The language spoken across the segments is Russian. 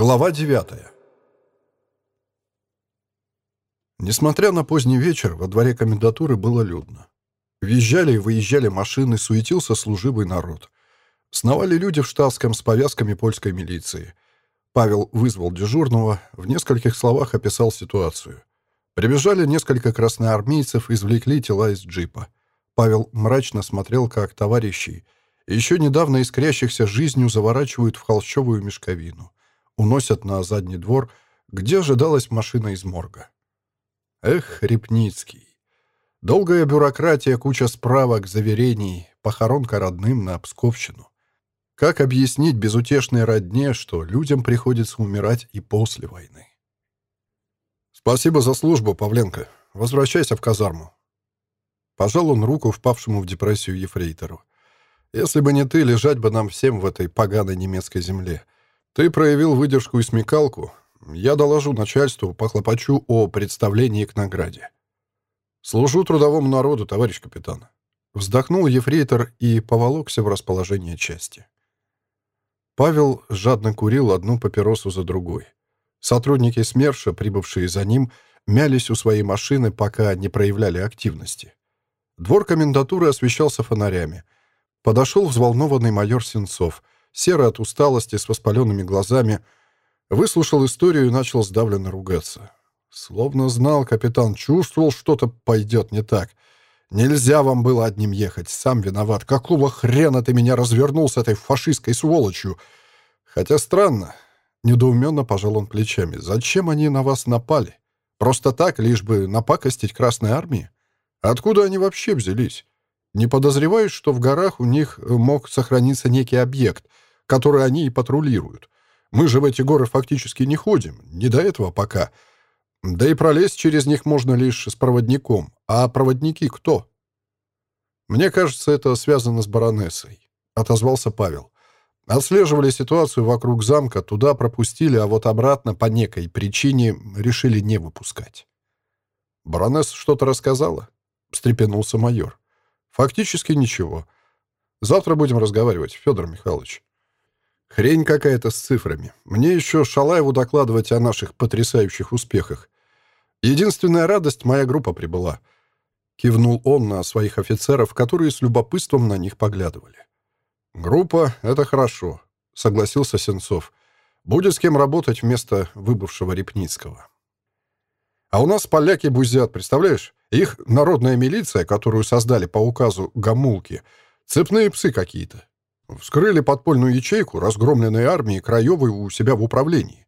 Глава 9 Несмотря на поздний вечер, во дворе комендатуры было людно. Въезжали и выезжали машины, суетился служивый народ. Сновали люди в штатском с повязками польской милиции. Павел вызвал дежурного, в нескольких словах описал ситуацию. Прибежали несколько красноармейцев, извлекли тела из джипа. Павел мрачно смотрел, как товарищи, еще недавно искрящихся жизнью, заворачивают в холщовую мешковину уносят на задний двор, где ожидалась машина из морга. Эх, Репницкий. Долгая бюрократия, куча справок, заверений, похоронка родным на Псковщину. Как объяснить безутешной родне, что людям приходится умирать и после войны? «Спасибо за службу, Павленко. Возвращайся в казарму». Пожал он руку впавшему в депрессию ефрейтору. «Если бы не ты, лежать бы нам всем в этой поганой немецкой земле. Ты проявил выдержку и смекалку. Я доложу начальству, похлопочу о представлении к награде. Служу трудовому народу, товарищ капитан. Вздохнул ефрейтор и поволокся в расположение части. Павел жадно курил одну папиросу за другой. Сотрудники СМЕРШа, прибывшие за ним, мялись у своей машины, пока не проявляли активности. Двор комендатуры освещался фонарями. Подошел взволнованный майор Сенцов — серый от усталости, с воспаленными глазами, выслушал историю и начал сдавленно ругаться. Словно знал, капитан чувствовал, что-то пойдет не так. Нельзя вам было одним ехать, сам виноват. Какого хрена ты меня развернул с этой фашистской сволочью? Хотя странно. Недоуменно пожал он плечами. Зачем они на вас напали? Просто так, лишь бы напакостить Красной Армии? Откуда они вообще взялись? Не подозреваешь, что в горах у них мог сохраниться некий объект, который они и патрулируют. Мы же в эти горы фактически не ходим, не до этого пока. Да и пролезть через них можно лишь с проводником. А проводники кто? Мне кажется, это связано с баронессой, — отозвался Павел. Отслеживали ситуацию вокруг замка, туда пропустили, а вот обратно по некой причине решили не выпускать. «Баронесса что-то рассказала?» — встрепенулся майор. «Фактически ничего. Завтра будем разговаривать, Федор Михайлович». Хрень какая-то с цифрами. Мне еще Шалаеву докладывать о наших потрясающих успехах. Единственная радость — моя группа прибыла. Кивнул он на своих офицеров, которые с любопытством на них поглядывали. «Группа — это хорошо», — согласился Сенцов. «Будет с кем работать вместо выбывшего Репницкого». «А у нас поляки бузят, представляешь? Их народная милиция, которую создали по указу Гамулки, цепные псы какие-то. Вскрыли подпольную ячейку разгромленной армии Краевой у себя в управлении.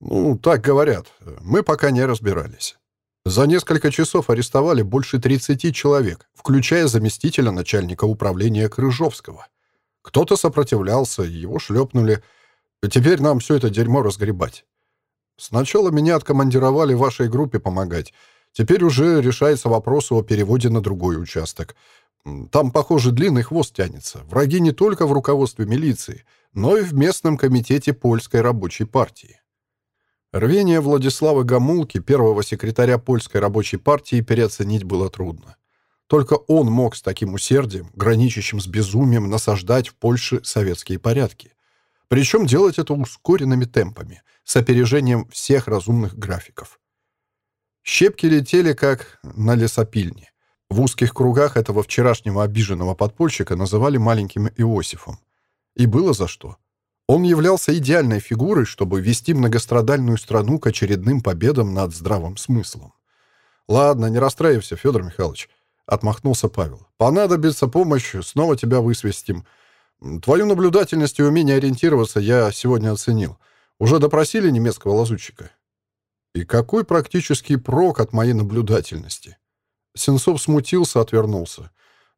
Ну, так говорят. Мы пока не разбирались. За несколько часов арестовали больше 30 человек, включая заместителя начальника управления Крыжовского. Кто-то сопротивлялся, его шлепнули. Теперь нам все это дерьмо разгребать. Сначала меня откомандировали вашей группе помогать. Теперь уже решается вопрос о переводе на другой участок. Там, похоже, длинный хвост тянется. Враги не только в руководстве милиции, но и в местном комитете польской рабочей партии. Рвение Владислава Гамулки, первого секретаря польской рабочей партии, переоценить было трудно. Только он мог с таким усердием, граничащим с безумием, насаждать в Польше советские порядки. Причем делать это ускоренными темпами, с опережением всех разумных графиков. Щепки летели, как на лесопильне. В узких кругах этого вчерашнего обиженного подпольщика называли маленьким Иосифом. И было за что. Он являлся идеальной фигурой, чтобы вести многострадальную страну к очередным победам над здравым смыслом. «Ладно, не расстраивайся, Федор Михайлович», — отмахнулся Павел. «Понадобится помощь, снова тебя высвистим. Твою наблюдательность и умение ориентироваться я сегодня оценил. Уже допросили немецкого лазутчика?» «И какой практический прок от моей наблюдательности?» Сенцов смутился, отвернулся.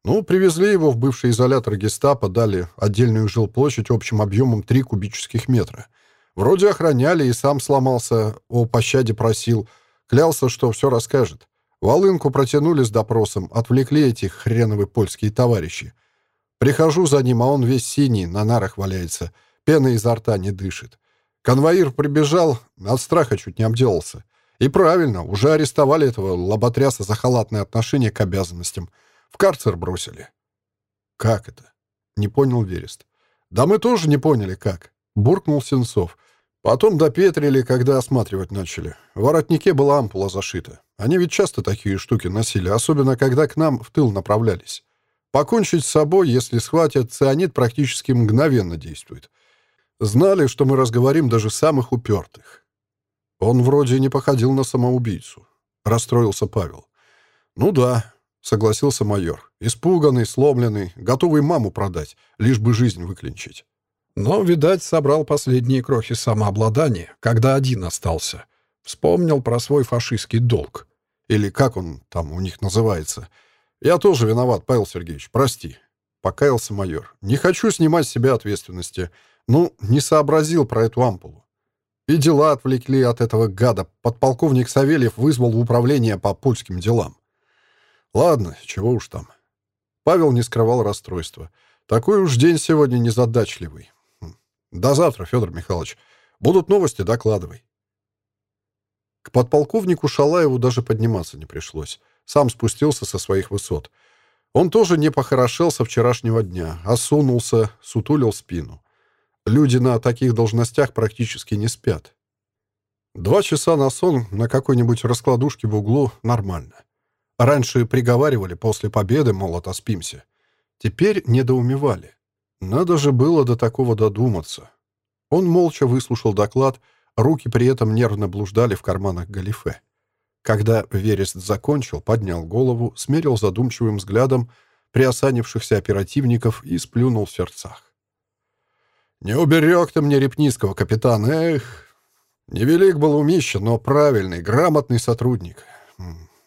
Ну, привезли его в бывший изолятор гестапо, дали отдельную жилплощадь общим объемом 3 кубических метра. Вроде охраняли, и сам сломался, о пощаде просил. Клялся, что все расскажет. Волынку протянули с допросом, отвлекли этих хреновые польские товарищи. Прихожу за ним, а он весь синий, на нарах валяется. Пена изо рта не дышит. Конвоир прибежал, от страха чуть не обделался. И правильно, уже арестовали этого лоботряса за халатное отношение к обязанностям. В карцер бросили. Как это? Не понял Верест. Да мы тоже не поняли, как. Буркнул Сенцов. Потом допетрили, когда осматривать начали. В воротнике была ампула зашита. Они ведь часто такие штуки носили, особенно когда к нам в тыл направлялись. Покончить с собой, если схватят, цианид практически мгновенно действует. Знали, что мы разговорим даже самых упертых. Он вроде не походил на самоубийцу. Расстроился Павел. «Ну да», — согласился майор. «Испуганный, сломленный, готовый маму продать, лишь бы жизнь выклинчить». Но, видать, собрал последние крохи самообладания, когда один остался. Вспомнил про свой фашистский долг. Или как он там у них называется. «Я тоже виноват, Павел Сергеевич, прости». Покаялся майор. «Не хочу снимать с себя ответственности. Ну, не сообразил про эту ампулу. И дела отвлекли от этого гада. Подполковник Савельев вызвал в управление по польским делам. Ладно, чего уж там. Павел не скрывал расстройства. Такой уж день сегодня незадачливый. До завтра, Федор Михайлович. Будут новости, докладывай. К подполковнику Шалаеву даже подниматься не пришлось. Сам спустился со своих высот. Он тоже не похорошел со вчерашнего дня, осунулся, сутулил спину. Люди на таких должностях практически не спят. Два часа на сон на какой-нибудь раскладушке в углу — нормально. Раньше приговаривали после победы, мол, отоспимся. Теперь недоумевали. Надо же было до такого додуматься. Он молча выслушал доклад, руки при этом нервно блуждали в карманах галифе. Когда Верест закончил, поднял голову, смерил задумчивым взглядом приосанившихся оперативников и сплюнул в сердцах. «Не уберег ты мне Репницкого, капитан, эх! Невелик был умище, но правильный, грамотный сотрудник.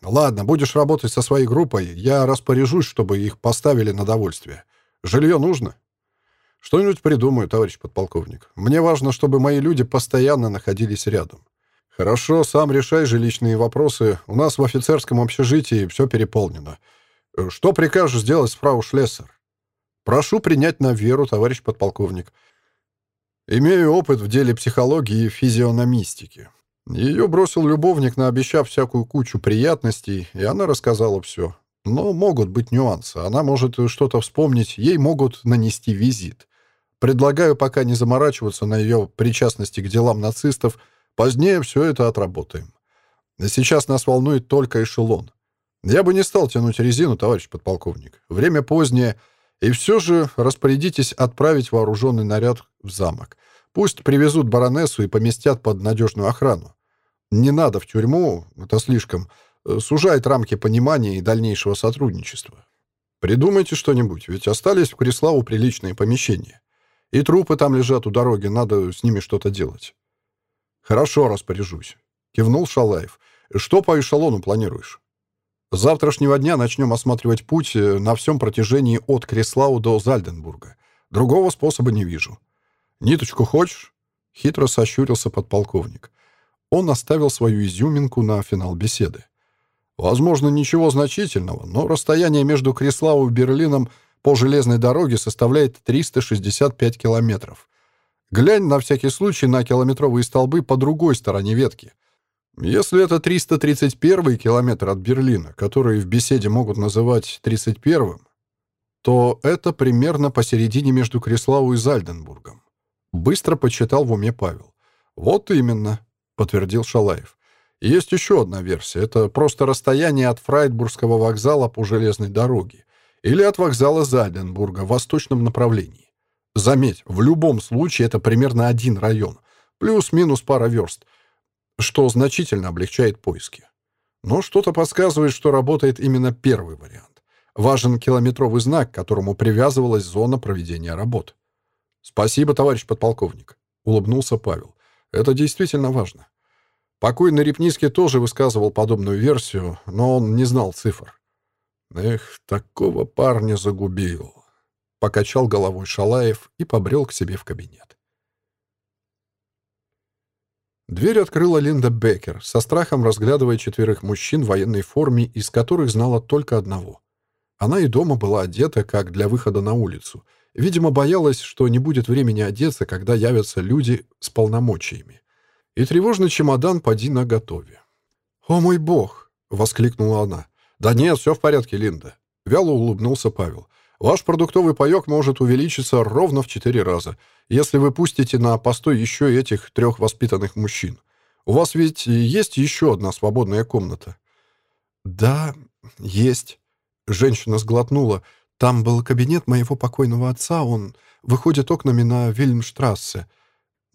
Ладно, будешь работать со своей группой, я распоряжусь, чтобы их поставили на довольствие. Жилье нужно?» Что-нибудь придумаю, товарищ подполковник. Мне важно, чтобы мои люди постоянно находились рядом. Хорошо, сам решай жилищные вопросы. У нас в офицерском общежитии все переполнено. Что прикажешь сделать фрау Шлессер? Прошу принять на веру, товарищ подполковник. Имею опыт в деле психологии и физиономистики. Ее бросил любовник, наобещав всякую кучу приятностей, и она рассказала все. Но могут быть нюансы. Она может что-то вспомнить, ей могут нанести визит. Предлагаю пока не заморачиваться на ее причастности к делам нацистов, позднее все это отработаем. Сейчас нас волнует только эшелон. Я бы не стал тянуть резину, товарищ подполковник. Время позднее, и все же распорядитесь отправить вооруженный наряд в замок. Пусть привезут баронессу и поместят под надежную охрану. Не надо в тюрьму, это слишком, э, сужает рамки понимания и дальнейшего сотрудничества. Придумайте что-нибудь, ведь остались в Криславу приличные помещения. И трупы там лежат у дороги, надо с ними что-то делать. Хорошо, распоряжусь. Кивнул Шалаев. Что по эшелону планируешь? С завтрашнего дня начнем осматривать путь э, на всем протяжении от Креслау до Зальденбурга. Другого способа не вижу. Ниточку хочешь? Хитро сощурился подполковник. Он оставил свою изюминку на финал беседы. Возможно, ничего значительного, но расстояние между Креслау и Берлином по железной дороге составляет 365 километров. Глянь на всякий случай на километровые столбы по другой стороне ветки. Если это 331 километр от Берлина, который в беседе могут называть 31-м, то это примерно посередине между Креслау и Зальденбургом. Быстро почитал в уме Павел. «Вот именно», — подтвердил Шалаев. «Есть еще одна версия. Это просто расстояние от Фрайдбургского вокзала по железной дороге или от вокзала Зальденбурга в восточном направлении. Заметь, в любом случае это примерно один район, плюс-минус пара верст, что значительно облегчает поиски. Но что-то подсказывает, что работает именно первый вариант. Важен километровый знак, к которому привязывалась зона проведения работ. «Спасибо, товарищ подполковник», — улыбнулся Павел. «Это действительно важно». Покойный Репницкий тоже высказывал подобную версию, но он не знал цифр. Эх, такого парня загубил. Покачал головой Шалаев и побрел к себе в кабинет. Дверь открыла Линда Беккер, со страхом разглядывая четверых мужчин в военной форме, из которых знала только одного. Она и дома была одета, как для выхода на улицу. Видимо, боялась, что не будет времени одеться, когда явятся люди с полномочиями. И тревожный чемодан поди на готове. «О мой бог!» — воскликнула она. «Да нет, все в порядке, Линда», — вяло улыбнулся Павел. Ваш продуктовый паёк может увеличиться ровно в четыре раза, если вы пустите на постой еще этих трех воспитанных мужчин. У вас ведь есть еще одна свободная комната?» «Да, есть». Женщина сглотнула. «Там был кабинет моего покойного отца. Он выходит окнами на Вильмштрассе.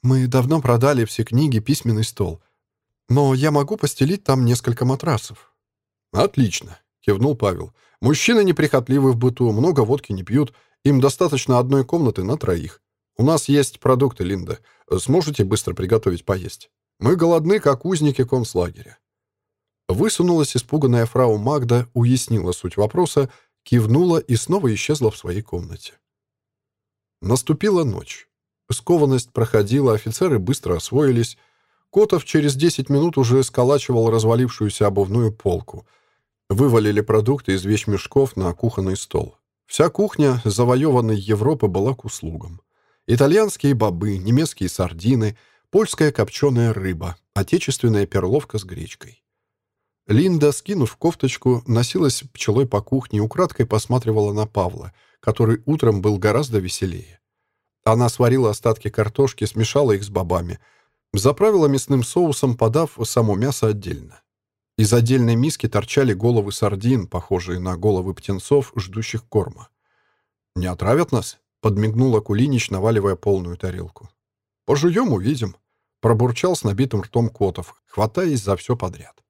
Мы давно продали все книги, письменный стол. Но я могу постелить там несколько матрасов». «Отлично», — кивнул Павел. Мужчины неприхотливы в быту, много водки не пьют, им достаточно одной комнаты на троих. У нас есть продукты, Линда. Сможете быстро приготовить поесть? Мы голодны, как узники концлагеря». Высунулась испуганная фрау Магда, уяснила суть вопроса, кивнула и снова исчезла в своей комнате. Наступила ночь. Скованность проходила, офицеры быстро освоились. Котов через 10 минут уже сколачивал развалившуюся обувную полку — Вывалили продукты из вещмешков на кухонный стол. Вся кухня завоеванной Европы была к услугам. Итальянские бобы, немецкие сардины, польская копченая рыба, отечественная перловка с гречкой. Линда, скинув кофточку, носилась пчелой по кухне и украдкой посматривала на Павла, который утром был гораздо веселее. Она сварила остатки картошки, смешала их с бобами, заправила мясным соусом, подав само мясо отдельно. Из отдельной миски торчали головы сардин, похожие на головы птенцов, ждущих корма. «Не отравят нас?» — подмигнул Акулинич, наваливая полную тарелку. «Пожуем, увидим», — пробурчал с набитым ртом Котов, хватаясь за все подряд.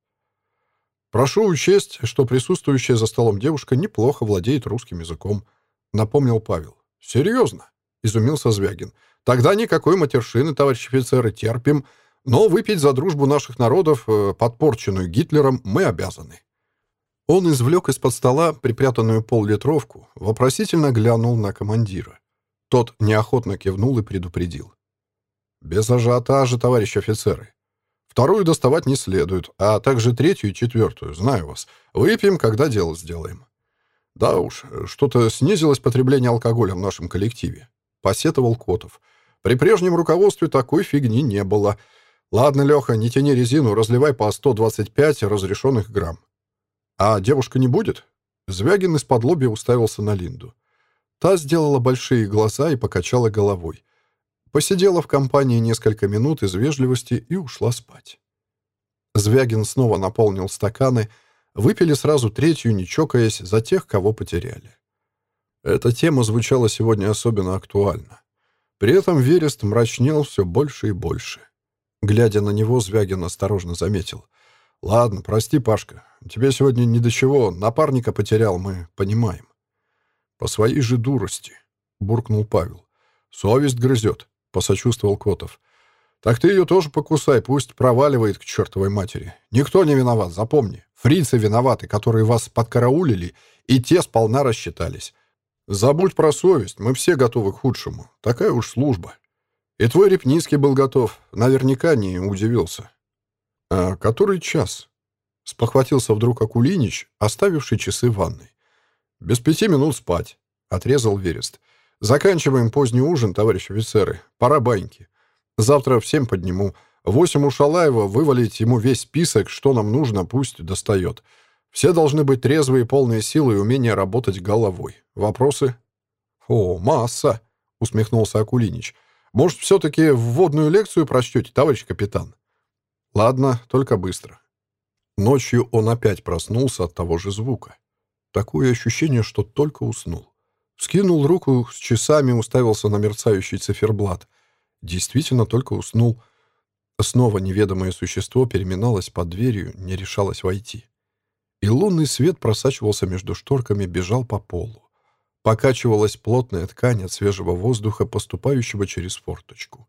«Прошу учесть, что присутствующая за столом девушка неплохо владеет русским языком», — напомнил Павел. «Серьезно?» — изумился Звягин. «Тогда никакой матершины, товарищ офицеры, терпим. Но выпить за дружбу наших народов, э, подпорченную Гитлером, мы обязаны». Он извлек из-под стола припрятанную поллитровку, вопросительно глянул на командира. Тот неохотно кивнул и предупредил. «Без ажиотажа, товарищ офицеры. Вторую доставать не следует, а также третью и четвертую, знаю вас. Выпьем, когда дело сделаем». «Да уж, что-то снизилось потребление алкоголя в нашем коллективе», — посетовал Котов. «При прежнем руководстве такой фигни не было. «Ладно, Леха, не тяни резину, разливай по 125 разрешенных грамм». «А девушка не будет?» Звягин из-под лобья уставился на Линду. Та сделала большие глаза и покачала головой. Посидела в компании несколько минут из вежливости и ушла спать. Звягин снова наполнил стаканы, выпили сразу третью, не чокаясь, за тех, кого потеряли. Эта тема звучала сегодня особенно актуально. При этом Верест мрачнел все больше и больше. Глядя на него, Звягин осторожно заметил. «Ладно, прости, Пашка. Тебе сегодня ни до чего. Напарника потерял, мы понимаем». «По своей же дурости», — буркнул Павел. «Совесть грызет», — посочувствовал Котов. «Так ты ее тоже покусай, пусть проваливает к чертовой матери. Никто не виноват, запомни. Фрицы виноваты, которые вас подкараулили, и те сполна рассчитались. Забудь про совесть, мы все готовы к худшему. Такая уж служба». И твой Репницкий был готов. Наверняка не удивился. А который час? Спохватился вдруг Акулинич, оставивший часы в ванной. Без пяти минут спать, отрезал Верест. Заканчиваем поздний ужин, товарищ офицеры. Пора баньки. Завтра в семь подниму. Восемь у Шалаева вывалить ему весь список, что нам нужно, пусть достает. Все должны быть трезвые, полные силы и умения работать головой. Вопросы? О, масса, усмехнулся Акулинич. Может, все-таки вводную лекцию прочтете, товарищ капитан? Ладно, только быстро. Ночью он опять проснулся от того же звука. Такое ощущение, что только уснул. Скинул руку с часами, уставился на мерцающий циферблат. Действительно, только уснул. Снова неведомое существо переминалось под дверью, не решалось войти. И лунный свет просачивался между шторками, бежал по полу. Покачивалась плотная ткань от свежего воздуха, поступающего через форточку.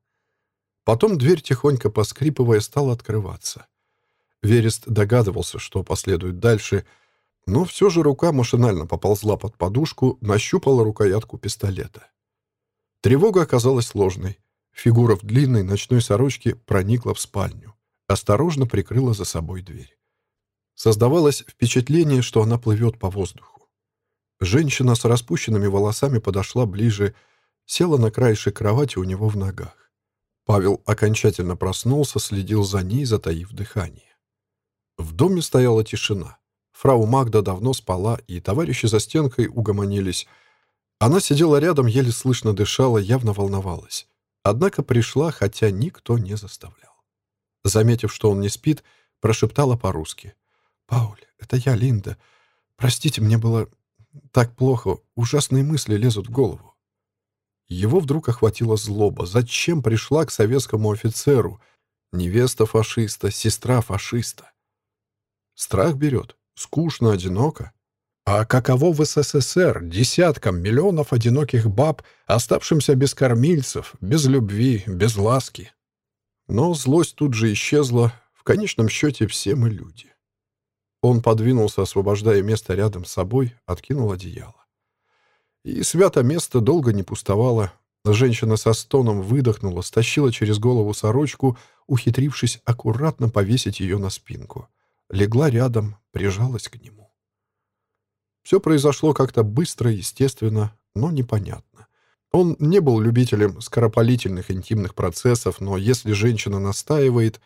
Потом дверь, тихонько поскрипывая, стала открываться. Верест догадывался, что последует дальше, но все же рука машинально поползла под подушку, нащупала рукоятку пистолета. Тревога оказалась сложной. Фигура в длинной ночной сорочке проникла в спальню, осторожно прикрыла за собой дверь. Создавалось впечатление, что она плывет по воздуху. Женщина с распущенными волосами подошла ближе, села на краешек кровати у него в ногах. Павел окончательно проснулся, следил за ней, затаив дыхание. В доме стояла тишина. Фрау Магда давно спала, и товарищи за стенкой угомонились. Она сидела рядом, еле слышно дышала, явно волновалась. Однако пришла, хотя никто не заставлял. Заметив, что он не спит, прошептала по-русски. «Пауль, это я, Линда. Простите, мне было так плохо. Ужасные мысли лезут в голову». Его вдруг охватила злоба. Зачем пришла к советскому офицеру? Невеста фашиста, сестра фашиста. Страх берет. Скучно, одиноко. А каково в СССР десяткам миллионов одиноких баб, оставшимся без кормильцев, без любви, без ласки? Но злость тут же исчезла. В конечном счете все мы люди. Он подвинулся, освобождая место рядом с собой, откинул одеяло. И свято место долго не пустовало. Женщина со стоном выдохнула, стащила через голову сорочку, ухитрившись аккуратно повесить ее на спинку. Легла рядом, прижалась к нему. Все произошло как-то быстро, естественно, но непонятно. Он не был любителем скоропалительных интимных процессов, но если женщина настаивает...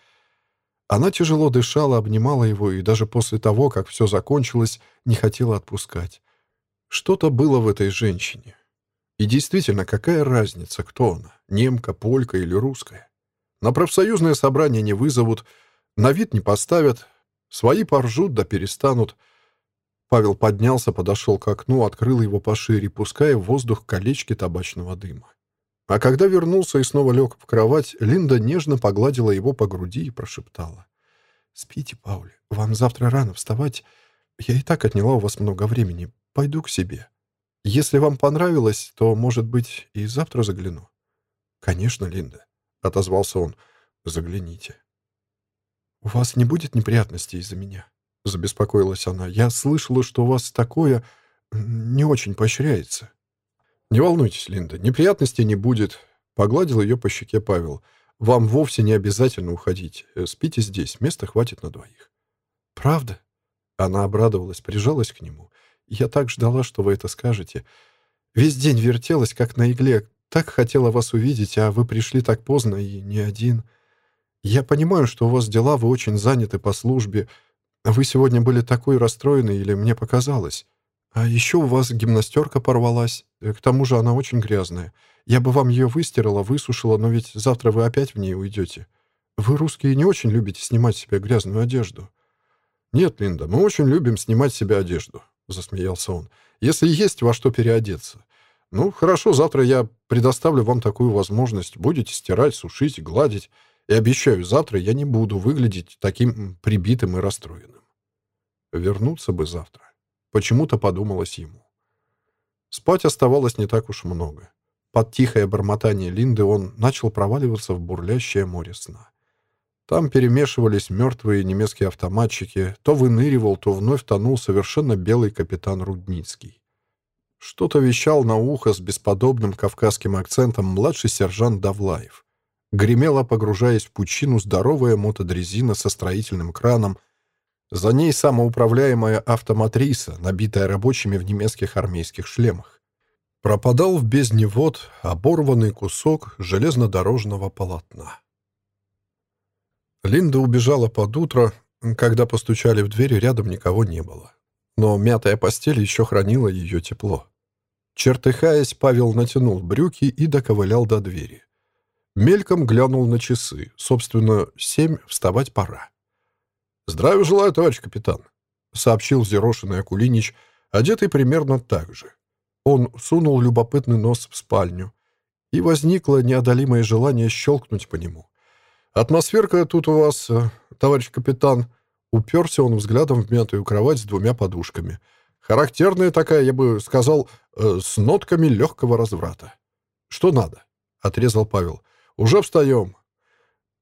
Она тяжело дышала, обнимала его и даже после того, как все закончилось, не хотела отпускать. Что-то было в этой женщине. И действительно, какая разница, кто она, немка, полька или русская? На профсоюзное собрание не вызовут, на вид не поставят, свои поржут да перестанут. Павел поднялся, подошел к окну, открыл его пошире, пуская в воздух колечки табачного дыма. А когда вернулся и снова лег в кровать, Линда нежно погладила его по груди и прошептала. «Спите, Пауль, вам завтра рано вставать. Я и так отняла у вас много времени. Пойду к себе. Если вам понравилось, то, может быть, и завтра загляну». «Конечно, Линда», — отозвался он. «Загляните». «У вас не будет неприятностей из-за меня?» — забеспокоилась она. «Я слышала, что у вас такое не очень поощряется». «Не волнуйтесь, Линда, неприятностей не будет», — погладил ее по щеке Павел. «Вам вовсе не обязательно уходить. Спите здесь, места хватит на двоих». «Правда?» Она обрадовалась, прижалась к нему. Я так ждала, что вы это скажете. Весь день вертелась, как на игле. Так хотела вас увидеть, а вы пришли так поздно и не один. Я понимаю, что у вас дела, вы очень заняты по службе. Вы сегодня были такой расстроены или мне показалось? А еще у вас гимнастерка порвалась. К тому же она очень грязная. Я бы вам ее выстирала, высушила, но ведь завтра вы опять в ней уйдете. Вы, русские, не очень любите снимать себе грязную одежду. Нет, Линда, мы очень любим снимать себе одежду. — засмеялся он. «Если есть во что переодеться. Ну, хорошо, завтра я предоставлю вам такую возможность. Будете стирать, сушить, гладить. И обещаю, завтра я не буду выглядеть таким прибитым и расстроенным». Вернуться бы завтра. Почему-то подумалось ему. Спать оставалось не так уж много. Под тихое бормотание Линды он начал проваливаться в бурлящее море сна. Там перемешивались мертвые немецкие автоматчики, то выныривал, то вновь тонул совершенно белый капитан Рудницкий. Что-то вещал на ухо с бесподобным кавказским акцентом младший сержант Давлаев. Гремела, погружаясь в пучину, здоровая мотодрезина со строительным краном, за ней самоуправляемая автоматриса, набитая рабочими в немецких армейских шлемах. Пропадал в бездне вод оборванный кусок железнодорожного полотна. Линда убежала под утро, когда постучали в дверь, рядом никого не было. Но мятая постель еще хранила ее тепло. Чертыхаясь, Павел натянул брюки и доковылял до двери. Мельком глянул на часы. Собственно, семь, вставать пора. «Здравия желаю, товарищ капитан», — сообщил зерошенный Акулинич, одетый примерно так же. Он сунул любопытный нос в спальню, и возникло неодолимое желание щелкнуть по нему. Атмосферка тут у вас, э, товарищ капитан. Уперся он взглядом в мятую кровать с двумя подушками. Характерная такая, я бы сказал, э, с нотками легкого разврата. Что надо? Отрезал Павел. Уже встаем.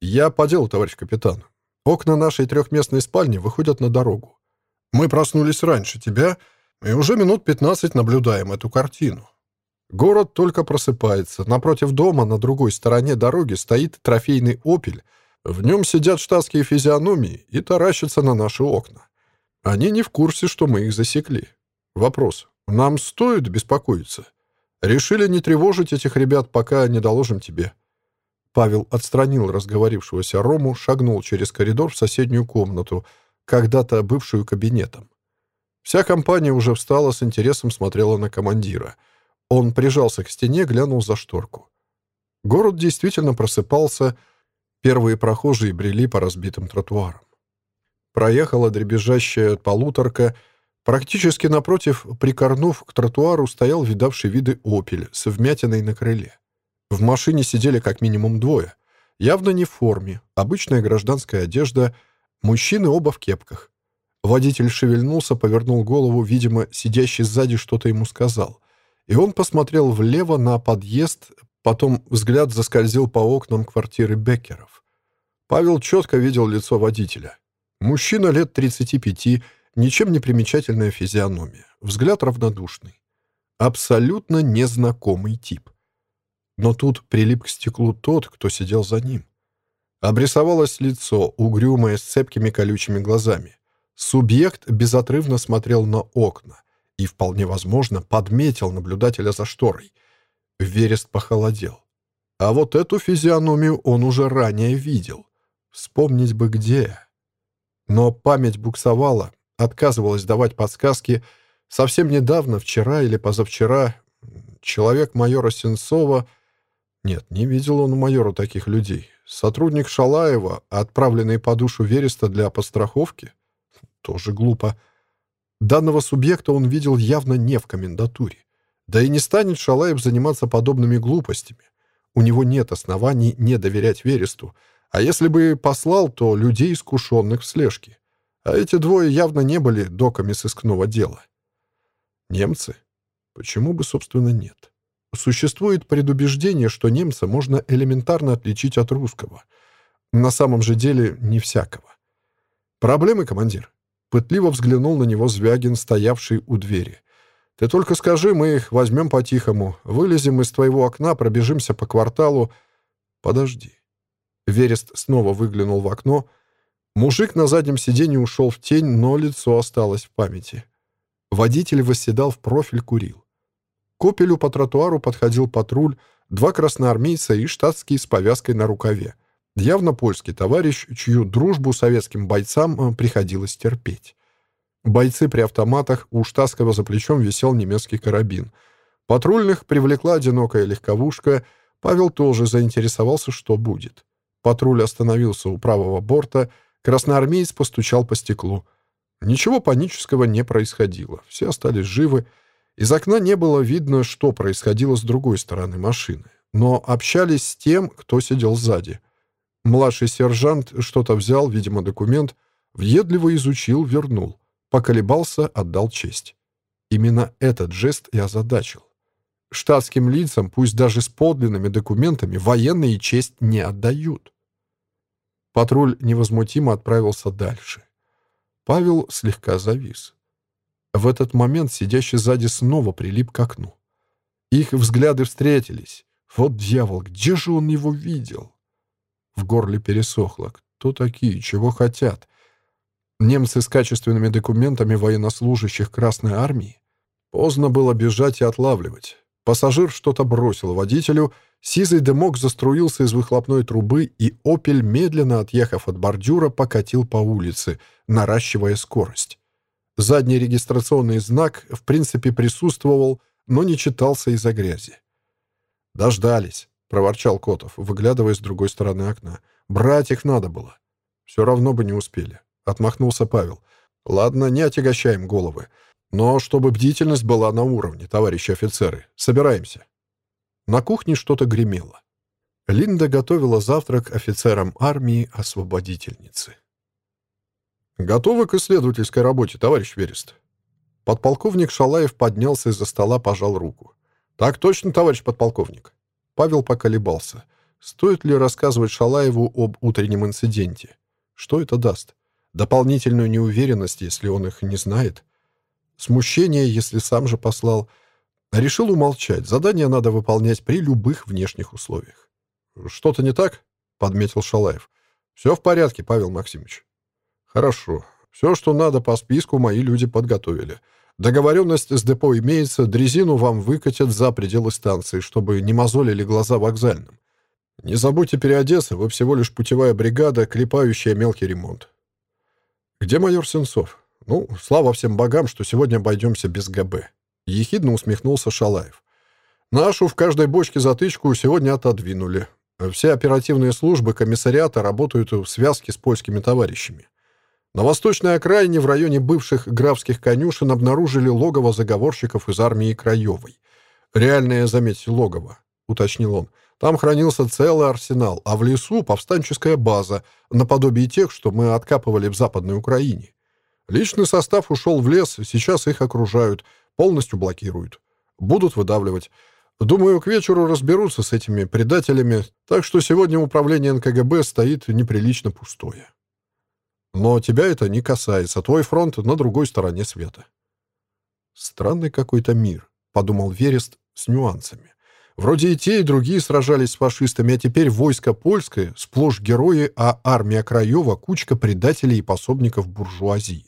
Я по делу, товарищ капитан. Окна нашей трехместной спальни выходят на дорогу. Мы проснулись раньше тебя и уже минут пятнадцать наблюдаем эту картину. Город только просыпается. Напротив дома, на другой стороне дороги, стоит трофейный «Опель». В нем сидят штатские физиономии и таращатся на наши окна. Они не в курсе, что мы их засекли. Вопрос. Нам стоит беспокоиться? Решили не тревожить этих ребят, пока не доложим тебе. Павел отстранил разговорившегося Рому, шагнул через коридор в соседнюю комнату, когда-то бывшую кабинетом. Вся компания уже встала, с интересом смотрела на командира — Он прижался к стене, глянул за шторку. Город действительно просыпался, первые прохожие брели по разбитым тротуарам. Проехала дребезжащая полуторка, практически напротив, прикорнув к тротуару, стоял видавший виды «Опель» с вмятиной на крыле. В машине сидели как минимум двое. Явно не в форме, обычная гражданская одежда, мужчины оба в кепках. Водитель шевельнулся, повернул голову, видимо, сидящий сзади что-то ему сказал. И он посмотрел влево на подъезд, потом взгляд заскользил по окнам квартиры Беккеров. Павел четко видел лицо водителя. Мужчина лет 35, ничем не примечательная физиономия, взгляд равнодушный. Абсолютно незнакомый тип. Но тут прилип к стеклу тот, кто сидел за ним. Обрисовалось лицо, угрюмое, с цепкими колючими глазами. Субъект безотрывно смотрел на окна и, вполне возможно, подметил наблюдателя за шторой. Верест похолодел. А вот эту физиономию он уже ранее видел. Вспомнить бы где. Но память буксовала, отказывалась давать подсказки. Совсем недавно, вчера или позавчера, человек майора Сенцова нет, не видел он у майора таких людей. Сотрудник Шалаева, отправленный по душу Вереста для постраховки? Тоже глупо. Данного субъекта он видел явно не в комендатуре. Да и не станет Шалаев заниматься подобными глупостями. У него нет оснований не доверять Вересту, а если бы послал, то людей, искушенных в слежке. А эти двое явно не были доками сыскного дела. Немцы? Почему бы, собственно, нет? Существует предубеждение, что немца можно элементарно отличить от русского. На самом же деле не всякого. «Проблемы, командир?» Пытливо взглянул на него Звягин, стоявший у двери. «Ты только скажи, мы их возьмем по-тихому. Вылезем из твоего окна, пробежимся по кварталу». «Подожди». Верест снова выглянул в окно. Мужик на заднем сиденье ушел в тень, но лицо осталось в памяти. Водитель восседал в профиль, курил. К «Опелю» по тротуару подходил патруль, два красноармейца и штатский с повязкой на рукаве. Явно польский товарищ, чью дружбу советским бойцам э, приходилось терпеть. Бойцы при автоматах, у штатского за плечом висел немецкий карабин. Патрульных привлекла одинокая легковушка. Павел тоже заинтересовался, что будет. Патруль остановился у правого борта. Красноармеец постучал по стеклу. Ничего панического не происходило. Все остались живы. Из окна не было видно, что происходило с другой стороны машины, но общались с тем, кто сидел сзади. Младший сержант что-то взял, видимо, документ, въедливо изучил, вернул. Поколебался, отдал честь. Именно этот жест и озадачил. Штатским лицам, пусть даже с подлинными документами, военные честь не отдают. Патруль невозмутимо отправился дальше. Павел слегка завис. В этот момент сидящий сзади снова прилип к окну. Их взгляды встретились. Вот дьявол, где же он его видел? В горле пересохло. Кто такие? Чего хотят? Немцы с качественными документами военнослужащих Красной Армии? Поздно было бежать и отлавливать. Пассажир что-то бросил водителю, сизый дымок заструился из выхлопной трубы, и «Опель», медленно отъехав от бордюра, покатил по улице, наращивая скорость. Задний регистрационный знак, в принципе, присутствовал, но не читался из-за грязи. «Дождались», — проворчал Котов, выглядывая с другой стороны окна. «Брать их надо было». «Все равно бы не успели», — отмахнулся Павел. «Ладно, не отягощаем головы. Но чтобы бдительность была на уровне, товарищи офицеры. Собираемся». На кухне что-то гремело. Линда готовила завтрак офицерам армии освободительницы. «Готовы к исследовательской работе, товарищ Верест?» Подполковник Шалаев поднялся из-за стола, пожал руку. «Так точно, товарищ подполковник». Павел поколебался. Стоит ли рассказывать Шалаеву об утреннем инциденте? Что это даст? Дополнительную неуверенность, если он их не знает? Смущение, если сам же послал? Решил умолчать. Задание надо выполнять при любых внешних условиях. «Что-то не так?» — подметил Шалаев. «Все в порядке, Павел Максимович». Хорошо. Все, что надо по списку, мои люди подготовили. Договоренность с депо имеется, дрезину вам выкатят за пределы станции, чтобы не мозолили глаза вокзальным. Не забудьте переодеться, вы всего лишь путевая бригада, клепающая мелкий ремонт. Где майор Сенцов? Ну, слава всем богам, что сегодня обойдемся без ГБ. Ехидно усмехнулся Шалаев. Нашу в каждой бочке затычку сегодня отодвинули. Все оперативные службы комиссариата работают в связке с польскими товарищами. На восточной окраине в районе бывших графских конюшен обнаружили логово заговорщиков из армии Краевой. Реальное, заметьте, логово, уточнил он. Там хранился целый арсенал, а в лесу повстанческая база, наподобие тех, что мы откапывали в Западной Украине. Личный состав ушел в лес, сейчас их окружают, полностью блокируют. Будут выдавливать. Думаю, к вечеру разберутся с этими предателями, так что сегодня управление НКГБ стоит неприлично пустое. Но тебя это не касается, твой фронт на другой стороне света. Странный какой-то мир, подумал Верест с нюансами. Вроде и те, и другие сражались с фашистами, а теперь войско польское, сплошь герои, а армия Краева — кучка предателей и пособников буржуазии.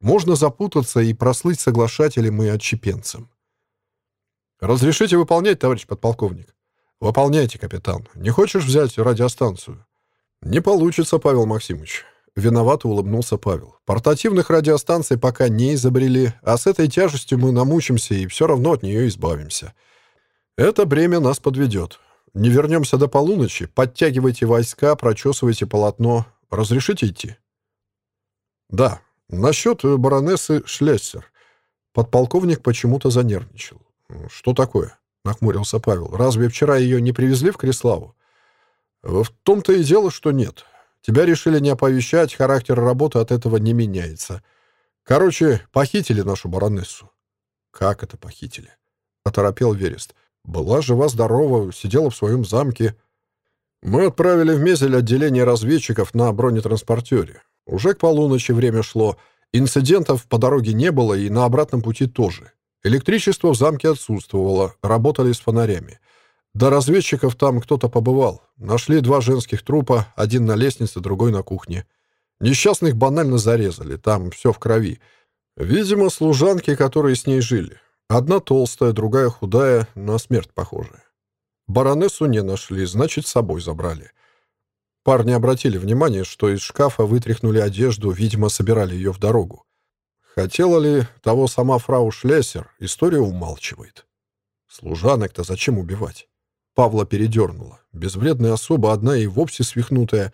Можно запутаться и прослыть соглашателем и отщепенцем. «Разрешите выполнять, товарищ подполковник?» «Выполняйте, капитан. Не хочешь взять радиостанцию?» «Не получится, Павел Максимович». Виновато улыбнулся Павел. «Портативных радиостанций пока не изобрели, а с этой тяжестью мы намучимся и все равно от нее избавимся. Это бремя нас подведет. Не вернемся до полуночи, подтягивайте войска, прочесывайте полотно. Разрешите идти?» «Да. Насчет баронессы Шлессер». Подполковник почему-то занервничал. «Что такое?» — нахмурился Павел. «Разве вчера ее не привезли в Креславу?» «В том-то и дело, что нет. Тебя решили не оповещать, характер работы от этого не меняется. Короче, похитили нашу баронессу». «Как это похитили?» — оторопел Верест. «Была жива-здорова, сидела в своем замке. Мы отправили в Мезель отделение разведчиков на бронетранспортере. Уже к полуночи время шло. Инцидентов по дороге не было и на обратном пути тоже. Электричество в замке отсутствовало, работали с фонарями. До разведчиков там кто-то побывал. Нашли два женских трупа, один на лестнице, другой на кухне. Несчастных банально зарезали, там все в крови. Видимо, служанки, которые с ней жили. Одна толстая, другая худая, на смерть похожая. Баронессу не нашли, значит, с собой забрали. Парни обратили внимание, что из шкафа вытряхнули одежду, видимо, собирали ее в дорогу. Хотела ли того сама фрау Шлессер, история умалчивает. Служанок-то зачем убивать? Павла передернула. Безвредная особа, одна и вовсе свихнутая.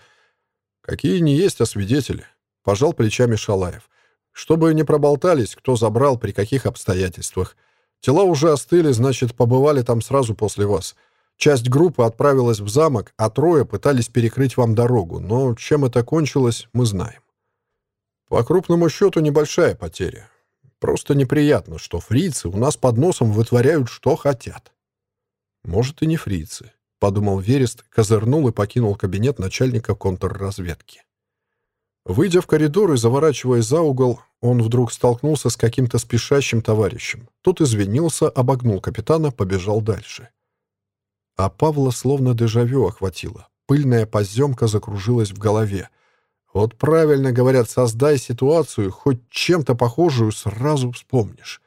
Какие не есть, а свидетели. Пожал плечами Шалаев. Чтобы не проболтались, кто забрал, при каких обстоятельствах. Тела уже остыли, значит, побывали там сразу после вас. Часть группы отправилась в замок, а трое пытались перекрыть вам дорогу. Но чем это кончилось, мы знаем. По крупному счету небольшая потеря. Просто неприятно, что фрицы у нас под носом вытворяют, что хотят. Может, и не фрицы, — подумал Верест, козырнул и покинул кабинет начальника контрразведки. Выйдя в коридор и заворачивая за угол, он вдруг столкнулся с каким-то спешащим товарищем. Тот извинился, обогнул капитана, побежал дальше. А Павла словно дежавю охватило. Пыльная поземка закружилась в голове. Вот правильно говорят, создай ситуацию, хоть чем-то похожую, сразу вспомнишь.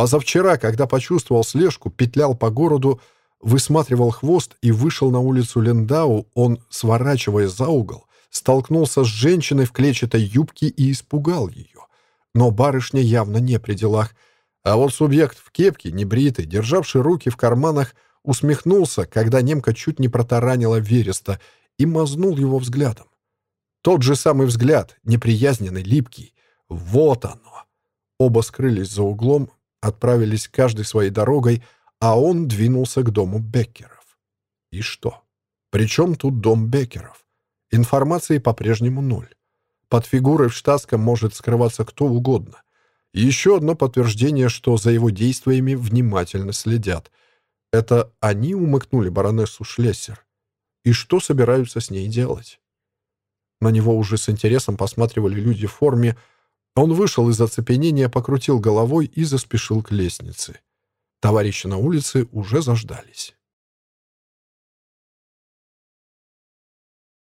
Позавчера, когда почувствовал слежку, петлял по городу, высматривал хвост и вышел на улицу Лендау, он, сворачивая за угол, столкнулся с женщиной в клетчатой юбке и испугал ее. Но барышня явно не при делах. А вот субъект в кепке, небритый, державший руки в карманах, усмехнулся, когда немка чуть не протаранила Вереста и мазнул его взглядом. Тот же самый взгляд, неприязненный, липкий. Вот оно. Оба скрылись за углом, отправились каждой своей дорогой, а он двинулся к дому Беккеров. И что? Причем тут дом Беккеров? Информации по-прежнему ноль. Под фигурой в штатском может скрываться кто угодно. И еще одно подтверждение, что за его действиями внимательно следят. Это они умыкнули баронессу Шлессер. И что собираются с ней делать? На него уже с интересом посматривали люди в форме. Он вышел из оцепенения, покрутил головой и заспешил к лестнице. Товарищи на улице уже заждались.